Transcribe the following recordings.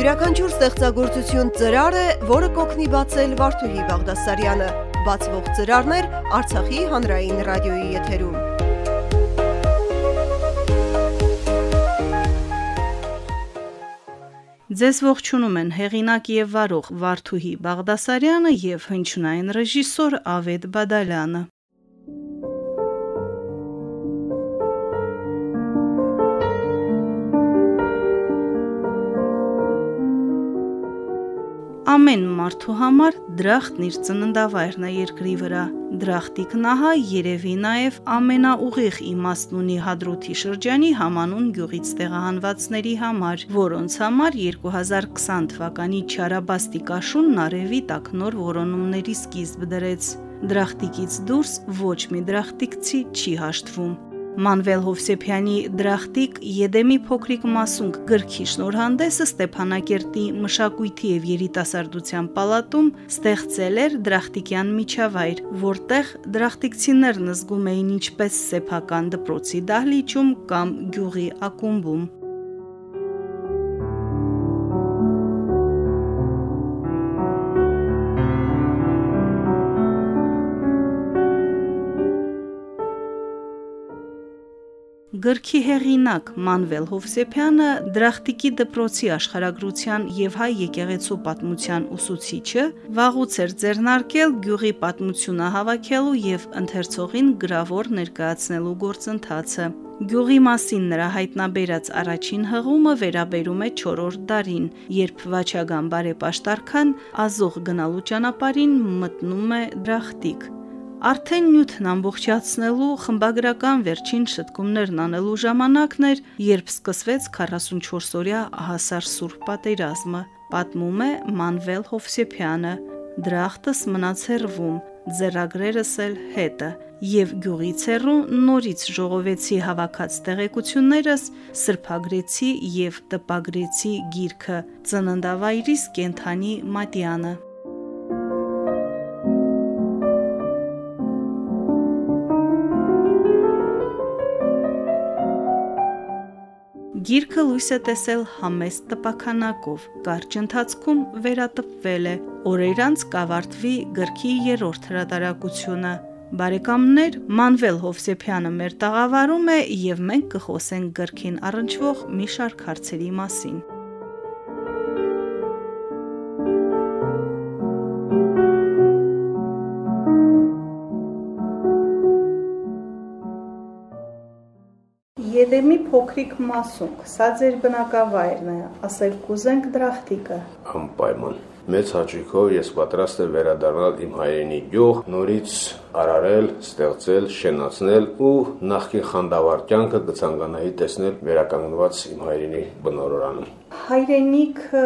Յուրաքանչյուր ստեղծագործություն ծրար է, որը կօգնի բացել Վարդուհի Բաղդասարյանը։ Բացվող ծրարներ Արցախի հանրային ռադիոյի եթերում։ Ձեզ ողջունում են հեղինակ եւ վարող Վարդուհի Բաղդասարյանը եւ հնչյունային ռեժիսոր Ավետ Բադալյանը։ Ամեն մարդու համար դրախտն իր ծննդավայրն է երկրի վրա։ Դրախտիկն ահա երևի նաև ամենաուղիղ իմաստն ունի Հադրութի շրջանի համանուն գյուղից տեղահանվածների համար, որոնց համար 2020 թվականի Չարաբաստիկ աշունն արևի տակ նոր որոնումների սկիզբ դրեց։ Դրախտիկից դուրս ոչ մի դրախտիկցի չի հաշտվում։ Մանվել Հովսեփյանի Դրախտիկ Եդեմի փոքրիկ մասունք գրքի շնորհանդեսը Ստեփանակերտի մշակույթի եւ երիտասարդության պալատում ստեղծել էր Դրախտիկյան միջավայր, որտեղ դրախտիկցիներն զգում էին ինչպես սեփական դպրոցի դահլիճում կամ գյուղի ակումբում։ Գրքի հեղինակ Մանվել Հովսեփյանը Դրախտիկի դպրոցի աշխարհագրության եւ հայ եկեղեցու պատմության ուսուցիչը վաղուց էր ձեռնարկել գյուղի պատմությունը հավաքելու եւ ընթերցողին գրավոր ներկայացնելու գործընթացը։ Գյուղի մասին նրա հայտնաբերած առաջին հղումը վերաբերում է 4-րդ դարին, երբ Վաչագան բարեպաշտարքան ազող գնալու ճանապարհին մտնում է Դրախտիկ։ Արդեն նյութն ամբողջացնելու խմբագրական վերջին շտկումներն անելու ժամանակն էր, երբ սկսվեց 44-օրյա հասար սուրբ պատերազմը, պատմում է Մանվել Հովսեփյանը։ Դրախտս մնաց հերվում, ձեռագրերս էլ հետը, եւ գյուղից հեռու նորից ժողովեցի հավաքած տեղեկություններս, սրբագրեցի եւ տպագրեցի գիրքը ծննդավայրիս կենթանի մատյանը։ Գիրքը լույս է տեսել համեստ տպականակով, կարճ ընթացքում վերատպվել է, օրեր անց կավարտվի գրքի երրորդ հրատարակությունը։ Բարեկամներ, Մանվել Հովսեփյանը մեր տաղավարում է եւ մենք կխոսենք գրքին առնչվող մի շարք հարցերի մասին։ Եդեմի փոքրիկ մասունք, սա ձեր բնակավայրն է, ասել կուզենք դրախտիկը։ Անպայման։ Մեծ հաճույքով ես պատրաստ եմ վերադառնալ իմ հայրենի գյուղ, նորից արարել, ստեղծել, շենացնել ու նախկին խանդավառ կյանքը կցանկանայի տեսնել վերականգնված իմ հայրենի բնորորանում։ Հայրենիքը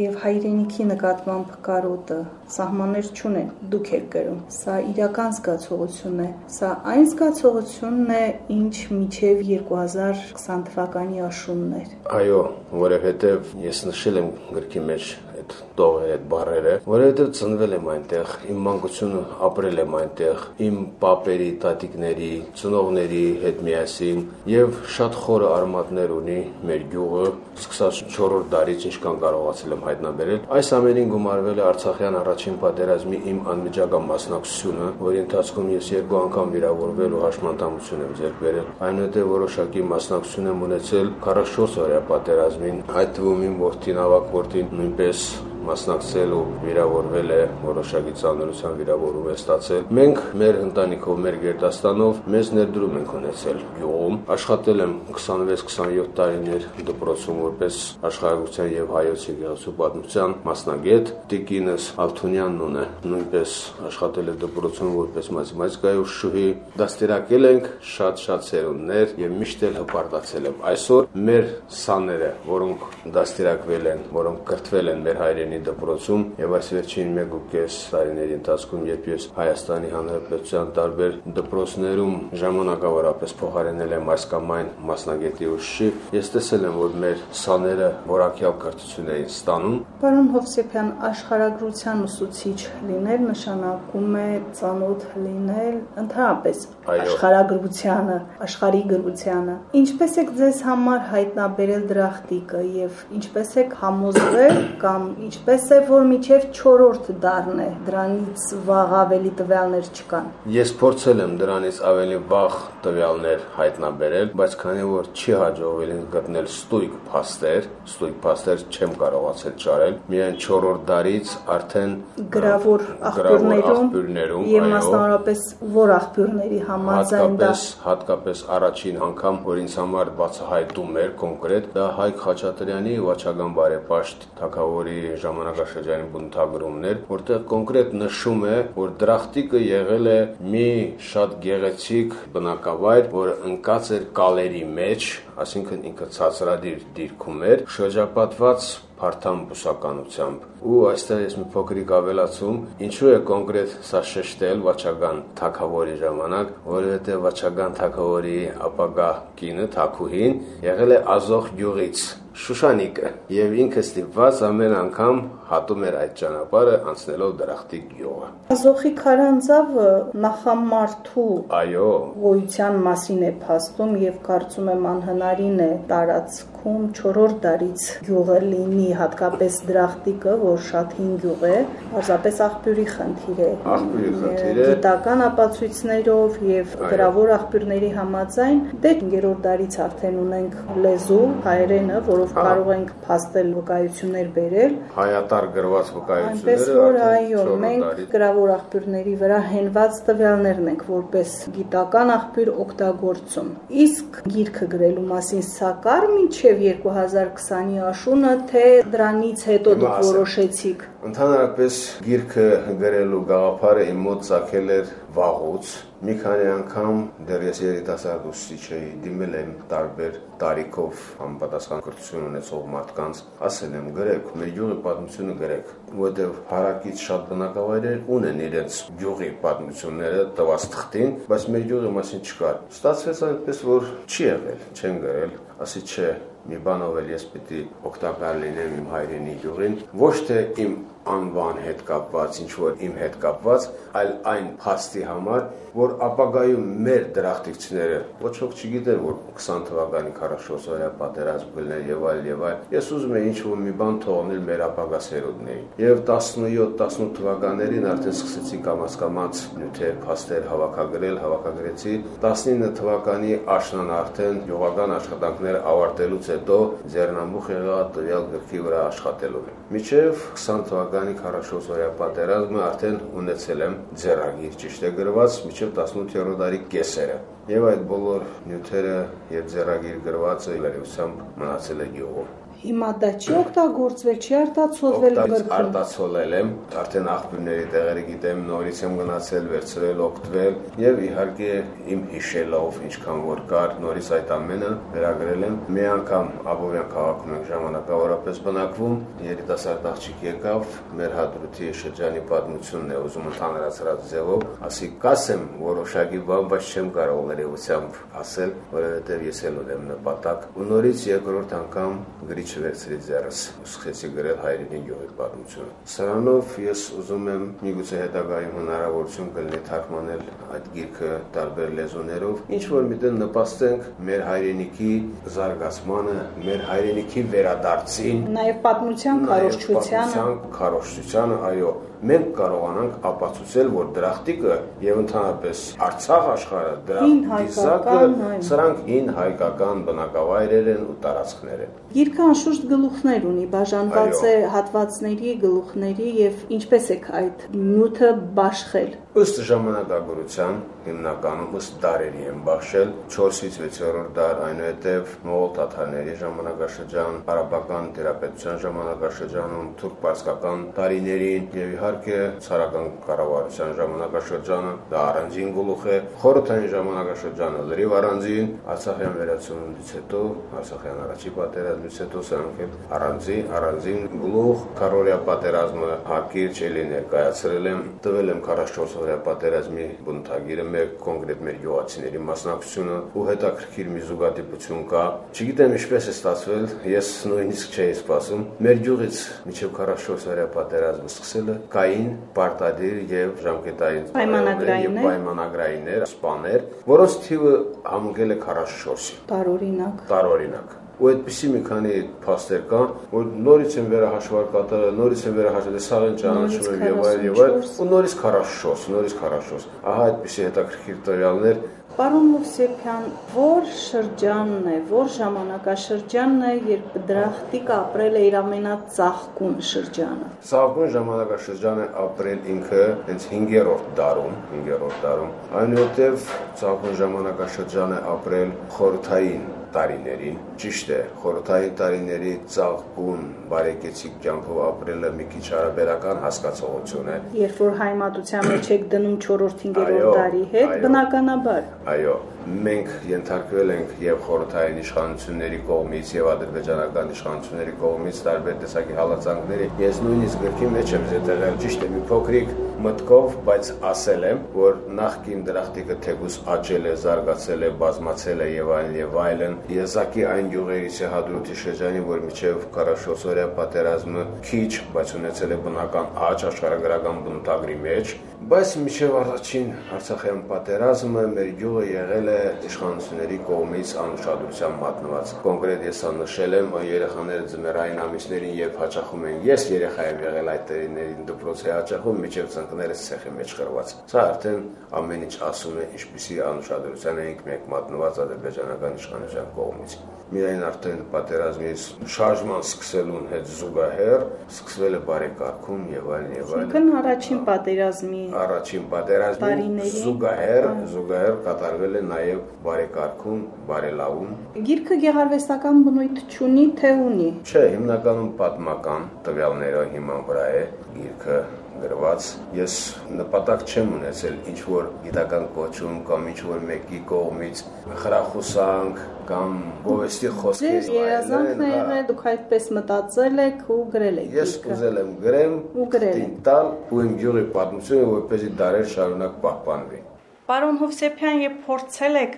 եւ հայրենիքի նկատմամբ կարոտը սահմաններ չունեն, դուք եք գրում։ Սա իրական զգացողություն է։ Սա այն զգացողությունն է, ինչ միջև 2020 թվականի աշունն էր։ Այո, որովհետեւ ես նշել եմ գրքի մեջ այդ տողը, այդ բարերը, որովհետև ծնվել եմ այնտեղ, իմ մանկությունը ապրել եմ այնտեղ, իմ պապերի, տատիկների, ծնողների հետ միասին եւ շատ խորը արմատներ ունի մեր գյուղը, սկսած 4-րդ դարից ինչքան կարողացել եմ հայտնաբերել։ Այս ամենին գումարվել է Արցախյան առաջին պատերազմի իմ անմիջական մասնակցությունը, որի ընթացքում ես երկու անգամ վիրավորվել ու հաշմանդամություն եմ ձեռք բերել։ Այնուհետև որոշակի մասնակցություն եմ ունեցել 44 օրյա պատերազմին, այդ թվում իմ որդին ավակ որդին նույնպես մասնակցել ու վիրավորվել է որոշակի ցանրության վիրավորում է ստացել։ Մենք մեր ընտանիքով, մեր գերդաստանով մեզ ներդրում ենք ունեցել յուղում։ Աշխատել եմ 26-27 տարիներ դպրոցում որպես աշխարհագրության եւ հայոց եկեղեցու պատմության մասնագետ։ Տիկինս Ալթունյանն է նույնպես աշխատել է դպրոցում որպես մաթեմատիկայի ուսուցչուհի։ Դաստիարակել ենք շատ-շատ ծերուններ եւ միշտ էլ հպարտացել եմ։ Այսօր մեր սաները, որոնք դաստիարակվել են, որոնք կրթվել են մեր հայրենի Ավենի դպրոցում եւ այս վերջին 1.5 տարիների ընթացքում, երբ ես Հայաստանի Հանրապետության տարբեր դպրոցներում ժամանակավորապես փոխարինել եմ այս կամ այն մասնագետի ուսուցիչ, ես տեսել եմ, որ մեր սաները որակյալ կրթություն էին ստանում։ Պարոն Հովսեփյան, աշխարհագրության ուսուցիչ լինել նշանակում է ծանոթ լինել ընդհանրապես աշխարհագրությանը, աշխարհի գրությանը։ Ինչպես եք ձեզ համար հայտնաբերել դրախտիկը եւ ինչպես եք համոզվել կամ ինչպես է որ միջև 4-րդ դարն է դրանից վաղ ավելի տվյալներ չկան։ Ես փորձել եմ դրանից ավելի վաղ տվյալներ հայտնաբերել, բայց քանի որ չի հաջողվել ինձ գտնել ստույգ փաստեր, ստույգ փաստեր չեմ կարողացել ճարել, միայն 4-րդ դարից արդեն գրավոր աղբյուրներում եւ մասնավորապես որ աղբյուրների համաձայն դա հատկապես առաջին անգամ, որ ինձ համար բացահայտում էր կոնկրետ, դա Հայկ Խաչատրյանի Վաչագան բարեպաշտ թակավորի ժամանակաշրջանի բնութագրումներ, որտեղ կոնկրետ նշում է, որ դրախտիկը եղել է մի շատ գեղեցիկ բնակավայր, որ ընկած էր կալերի մեջ, այսինքն ինքը ցածրադիր դիրքում էր, շրջապատված փարթամ բուսականությամբ։ Ու այստեղ ես մի փոքրիկ ավելացում, ինչու է կոնկրետ սա շեշտել Վաչագան թակավորի ժամանակ, որովհետև Վաչագան թակավորի ապագա կինը Թակուհին եղել է Ազոխ գյուղից Շուշանիկը եւ ինքը ստիպված ամեն անգամ հատում էր այդ ճանապարհը անցնելով դրախտի գյուղը։ Ազոխի քարանձավը նախամարթու այո գոյության մասին է փաստում եւ կարծում եմ անհնարին է տարածք Արցախում 4-րդ դարից գյուղը լինի, հատկապես դրախտիկը, որ շատ հին գյուղ է, պարզապես աղբյուրի խնդիր է։ Աղբյուրի խնդիր է։ Գիտական ապացույցներով եւ գրավոր աղբյուրների համաձայն դե 5-րդ դարից արդեն ունենք լեզու հայերենը, որով կարող ենք փաստել վկայություններ բերել։ Հայատար գրված վկայությունները։ որ այո, մենք գրավոր աղբյուրների վրա հենված տվյալներն ենք որպես գիտական աղբյուր օգտագործում։ Իսկ գիրքը գրելու մասին սա կար մինչև մինչև 2020-ի աշունը, թե դրանից հետո դուք որոշեցիք։ Ընդհանրապես գիրքը գրելու գաղափարը իմ մոտ ցակել էր վաղուց։ Մի քանի անգամ դեռ ես երիտասարդ ուսուցիչ էի, դիմել եմ տարբեր տարիքով համապատասխան կրթություն ունեցող մարդկանց, ասել եմ գրեք, մեր յուղի պատմությունը գրեք, որովհետև հարակից շատ բնակավայրեր ունեն իրենց յուղի պատմությունները տված թղթին, բայց մեր յուղի մասին չկար։ Ստացվեց այնպես, որ չի եղել, չեն գրել, ասի չէ, մի բանով էլ ես պիտի օգտակար լինեմ իմ հայրենի յուղին, ոչ թե իմ անվան հետ կապված, ինչ որ իմ հետ կապված, այլ այն փաստի համար, որ ապագայում մեր դրախտիկցիները ոչ ոք չգիտեր, որ 20 թվականի 44 օրյա պատերազմ գլներ եւ այլ եւ այլ։ Ես ուզում եմ ինչ որ մի բան թողնել մեր ապագա սերունդներին։ Եվ 17-18 թվականներին արդեն սկսեցի կամաց-կամաց նյութեր, փաստեր հավաքագրել, հավաքագրեցի 19 թվականի աշնան արդեն յուղական աշխատանքներ ավարտելուց հետո ձեռնամուխ եղա տվյալ գրքի վրա աշխատելու։ Միջև 20 թվականի 44 օրյա պատերազմը արդեն ունեցել եմ ձեռագիր ճիշտ է գրված միջև 18-րդ դարի կեսերը։ Եվ այդ բոլոր նյութերը եւ ձեռագիր գրվածը լրիվությամբ մնացել է գյուղում։ Հիմա դա չի օգտագործվել, չի արտացոլվել գրքում։ Արտացոլել եմ, արդեն աղբյուրների տեղերը գիտեմ, նորից եմ գնացել, վերցրել, օգտվել եւ իհարկե իմ հիշելով ինչքան որ կար, նորից այդ ամենը վերագրել եմ։ Մի անգամ Աբովյան քաղաքում ենք ժամանակավորապես բնակվում, երիտասարդ աղջիկ եկավ, մեր հադրութի շրջանի պատմությունն է ուզում ընդհանրացրած ձևով, ասի կասեմ որոշակի բան, բայց չեմ կարող լրիվությամբ ասել, որովհետեւ ես էլ ունեմ նպատակ։ Ու նորից երկրորդ անգամ գրիչ չվերցրի ձեռս, սկսեցի գրել հայրենի գյուղի պատմությունը։ Սրանով ես ուզում եմ միգուցե հետագայում հնարավորություն կլինի թարգմանել այդ գիրքը տարբեր լեզուներով, ինչ որ միտեն նպաստենք մեր հայրենիքի զարգացմանը, մեր հայրենիքի վերադարձին, նաև պատմության քարոշչությանը, քարոշչությանը, այո, մենք կարողանանք ապացուցել, որ դրախտիկը եւ ընդհանրապես Արցախ աշխարհը դրախտիզակը սրանք հին հայկական բնակավայրեր են ու տարածքներ են։ Գիրքը անշուշտ գլուխներ ունի, բաժանված է հատվածների, գլուխների եւ ինչպես եք այդ նյութը բաշխել ըստ ժամանակագրության հիմնականում ըստ դարերի են բախշել 4-ից 6-րդ դար, այնուհետև Մողոլ թաթարների ժամանակաշրջան, արաբական տերապետության ժամանակաշրջանում, թուրք-պարսկական տարիներին եւ իհարկե ցարական կառավարության ժամանակաշրջանը դա առանձին գլուխ է, խորհրդային ժամանակաշրջանը լրիվ առանձին, Արցախյան վերացումից հետո, Արցախյան առաջի պատերազմից հետո սրանք էլ առանձին, առանձին գլուխ, Կարորիա պատերազմը հակիրճ էլի ներկայացրել եմ, տվել եմ 44 օրյա պատերազմի բնութագիրը մեր կոնկրետ մեր յուղացիների մասնակցությունը ու հետաքրքիր մի զուգադիպություն կա։ Չգիտեմ ինչպես է ստացվել, ես նույնիսկ չէի սպասում։ Մեր յուղից միջև 44 օրյա պատերազմը սկսելը կային պարտադիր եւ ժամկետային պայմանագրայիններ եւ պայմանագրայիններ, սպաներ, որոնց թիվը համընկել է 44-ի։ Տարօրինակ։ Տարօրինակ ու այդպիսի մի քանի փաստեր կան, որ նորից են վերահաշվար կատարել, նորից են վերահաշվել, սաղ են ճանաչում եմ եւ այլ եւ այլ, ու նորից 44, նորից 44։ Ահա այդպիսի հետաքրքիր տվյալներ Պարոն Մովսեփյան, որ շրջանն է, որ ժամանակաշրջանն է, երբ դրախտիկ ապրել է իր ամենածաղկուն շրջանը։ Ծաղկուն ժամանակաշրջանը ապրել ինքը հենց 5-րդ դարում, 5-րդ դարում։ Այնուհետև ծաղկուն ժամանակաշրջանը ապրել խորթային տարիներին, ճիշտ է, խորհրդային տարիների ծաղկուն բարեկեցիկ կյանքով ապրելը մի քիչ հարաբերական հասկացողություն է։ Երբ որ հայմատության մեջ եք դնում 4-5-րդ դարի հետ, բնականաբար։ Այո, մենք ենթարկվել ենք եւ խորհրդային իշխանությունների կողմից եւ ադրբեջանական իշխանությունների կողմից տարբեր տեսակի հալածանքների։ Ես նույնիսկ գրքի մեջ եմ զետեղել ճիշտ է մի փոքրիկ մտքով, բայց ասել եմ, որ նախքին դրախտիկը թեկուս աճել է, զարգացել է, բազմացել է եւ այլն եւ այլն։ Եզակի այն յուղերից է հադրութի շրջանի, որ միջև 44 օրյա պատերազմը քիչ, բայց ունեցել է բնական աճ աշխարհագրական բնութագրի մեջ, բայց միջև առաջին Արցախյան պատերազմը մեր յուղը եղել է իշխանությունների կողմից անուշադրության մատնված։ Կոնկրետ ես նշել եմ երեխաները ձմեռային ամիսներին երբ հաճախում են, ես երեխա եմ եղել այդ տերիներին դպրոցի հաճախում, միջև ծնկներս ցեխի մեջ խրված։ Սա արդեն ամեն ինչ ասում է, ինչպիսի անուշադրության էինք մենք մատնված ադրբեջանական իշխանության կողմից միայն արդեն պատերազմից շարժման սկսելուն հետ զուգահեռ սկսվել է բարեկարգում եւ այլն եւ այլն։ Ինքն առաջին պատերազմի առաջին պատերազմի զուգահեռ զուգահեռ կատարվել է նաեւ բարեկարգում, բարելավում։ Գիրքը գեղարվեստական բնույթ չունի, թե ունի։ Չէ, հիմնականում պատմական տվյալներով հիման վրա է գիրքը գրված ես նպատակ չեմ ունեցել ինչ որ գիտական կոչում կամ ինչ որ մեկի կողմից խրախուսանք կամ գովեստի խոսքեր Ձեր երազանքն է հա։ եղել, դուք այդպես մտածել եք ու գրել եք Ես ուզել եմ գրեմ ու գրել եք։ տալ ու իմ յուղի պատմությունը որպեսզի դարեր շարունակ պահպանվի Պարոն Հովսեփյան, երբ փորձել եք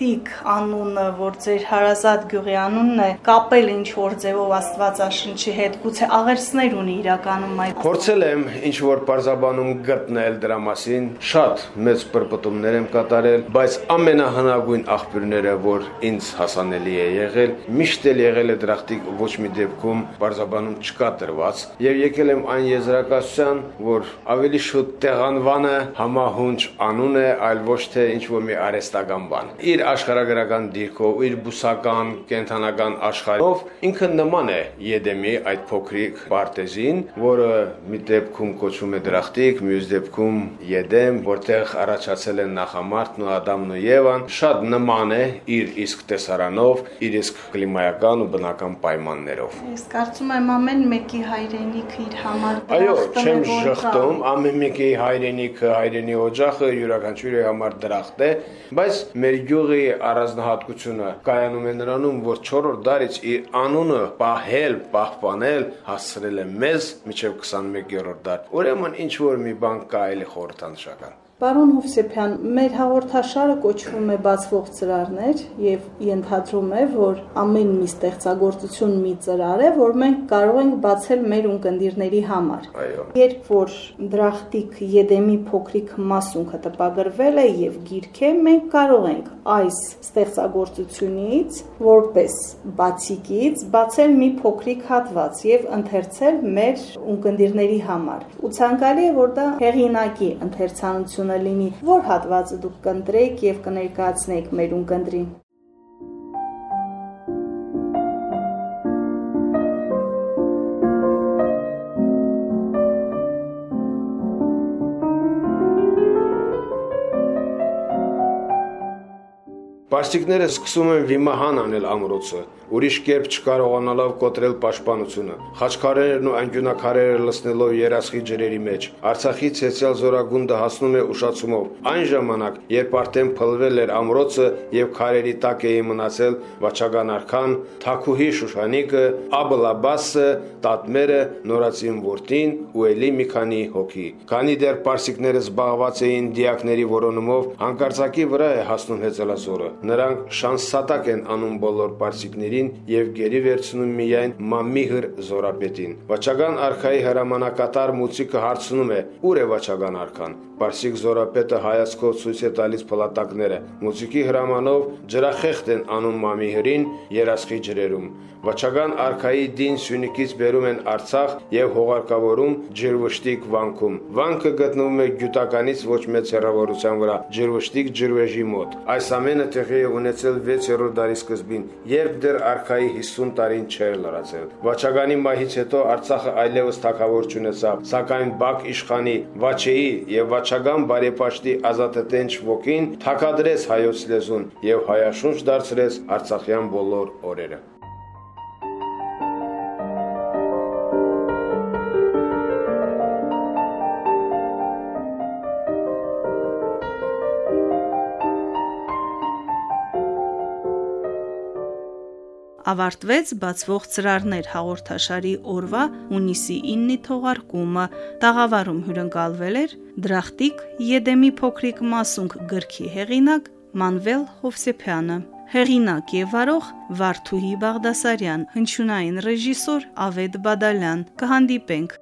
դրախտիկ անունը, որ ձեր հարազատ գյուղի անունն է, կապել ինչ որ ձևով Աստվածաշնչի հետ, գուցե աղերսներ ունի իրականում այդ։ Փորձել եմ ինչ որ parzabanum գտնել դրա մասին, շատ մեծ պրպտումներ եմ կատարել, բայց ամենահնագույն աղբյուրները, որ ինձ հասանելի է եղել, միշտ էլ եղել է դրախտիկ ոչ մի դեպքում parzabanum չկա տրված, եւ եկել եմ այն եզրակացության, որ ավելի շուտ տեղանվանը համահունչ անուն է, այլ ոչ թե ինչ որ մի արեստական բան։ Իր աշխարհագրական դիրքով, իր բուսական, կենթանական աշխարհով ինքը նման է Եդեմի այդ փոքրիկ պարտեզին, որը մի դեպքում կոչվում է դրախտիկ, մյուս դեպքում Եդեմ, որտեղ առաջացել են նախամարտն ու Ադամն ու Եվան, շատ նման է իր իսկ տեսարանով, իր իսկ կլիմայական ու բնական պայմաններով։ Ես կարծում եմ ամեն մեկի հայրենիքը իր համար Այո, չեմ շղթում, ամեն մեկի հայրենիքը, հայրենի օջախը յուրաքանչյուրի համար դրախտ է, բայց մեր գյուղի առանձնահատկությունը կայանում է նրանում, որ 4-րդ դարից իր անունը պահել, պահպանել հասցրել է մեզ մինչև 21-րդ դար։ Ուրեմն ինչ որ մի բան կա էլի խորհրդանշական։ Պարոն Հովսեփյան, մեր հաղորդաշարը կոչվում է բացվող ծրարներ եւ ենթադրում է, որ ամեն մի ստեղծագործություն մի ծրար է, որ մենք կարող ենք բացել մեր ունկնդիրների համար։ Այո։ Երբ որ դրախտիկ Եդեմի փոքրիկ մասունքը տպագրվել է եւ գիրք է, մենք կարող ենք այս ստեղծագործությունից որպես բացիկից բացել մի փոքրիկ հատված եւ ընթերցել մեր ունկնդիրների համար։ Ու ցանկալի է, որ դա հեղինակի ընթերցանություն հնարավորությունը լինի, որ հատվածը դուք կընտրեք եւ կներկայացնեք մեր ունկնդրին։ Պարսիկները սկսում են վիմահան անել ամրոցը, ուրիշ կերպ չկարողանալով կոտրել պաշտպանությունը։ Խաչքարերն ու անկյունակարերը լցնելով երասխի ջրերի մեջ, Արցախի ցեցյալ զորագունդը հասնում է ուշացումով։ Այն ժամանակ, երբ արդեն փլվել էր ամրոցը եւ քարերի տակ էին մնացել Վաչագան արքան, Թակուհի Շուշանիկը, Աբլաբասը, Տատմերը, Նորացին որդին ու ելի մի քանի հոգի։ Քանի դեռ պարսիկները զբաղված էին դիակների որոնումով, հանկարծակի վրա է հասնում հեծելազորը։ Նրանք շանսատակ են անում բոլոր պարսիկների զորին եւ գերի վերցնում միայն Մամիհր զորապետին։ Վաչագան արխայի հրամանակատար Մուցիկը հարցնում է. «Ուր է Վաչագան արքան»։ Պարսիկ զորապետը հայացքով ցույց է տալիս փլատակները։ Մուզիկի հրամանով ջրախեղտ են անում Մամիհրին երասխի ջրերում։ Վաչագան արքայի դին Սյունիքից բերում են Արցախ եւ հողարկավորում Ջրվշտիկ վանքում։ Վանքը գտնվում է Գյուտականից ոչ մեծ հեռավորության վրա, Ջրվշտիկ ջրվեժի մոտ։ Այս ամենը տեղի է ունեցել 6-րդ դարի սկզբին, երբ դեռ արքայի 50 տարին չէր լրացել։ Վաչագանի մահից հետո Արցախը այլևս թակավոր չունեցավ, սակայն Բաք իշխանի Վաչեի եւ Վաչ Վաչագան բարեպաշտի ազատատենչ ոգին թակադրեց հայոց լեզուն եւ հայաշունչ դարձրեց Արցախյան բոլոր օրերը։ ավարտվեց բացվող ծրարներ հաղորդաշարի օրվա հունիսի 9-ի թողարկումը։ Տաղավարում հյուրընկալվել էր Դրախտիկ Եդեմի փոքրիկ մասունք գրքի հեղինակ Մանվել Հովսեփյանը։ Հեղինակ եւ վարող Վարդուհի Բաղդասարյան, հնչյունային ռեժիսոր Ավետ Բադալյան։ Կհանդիպենք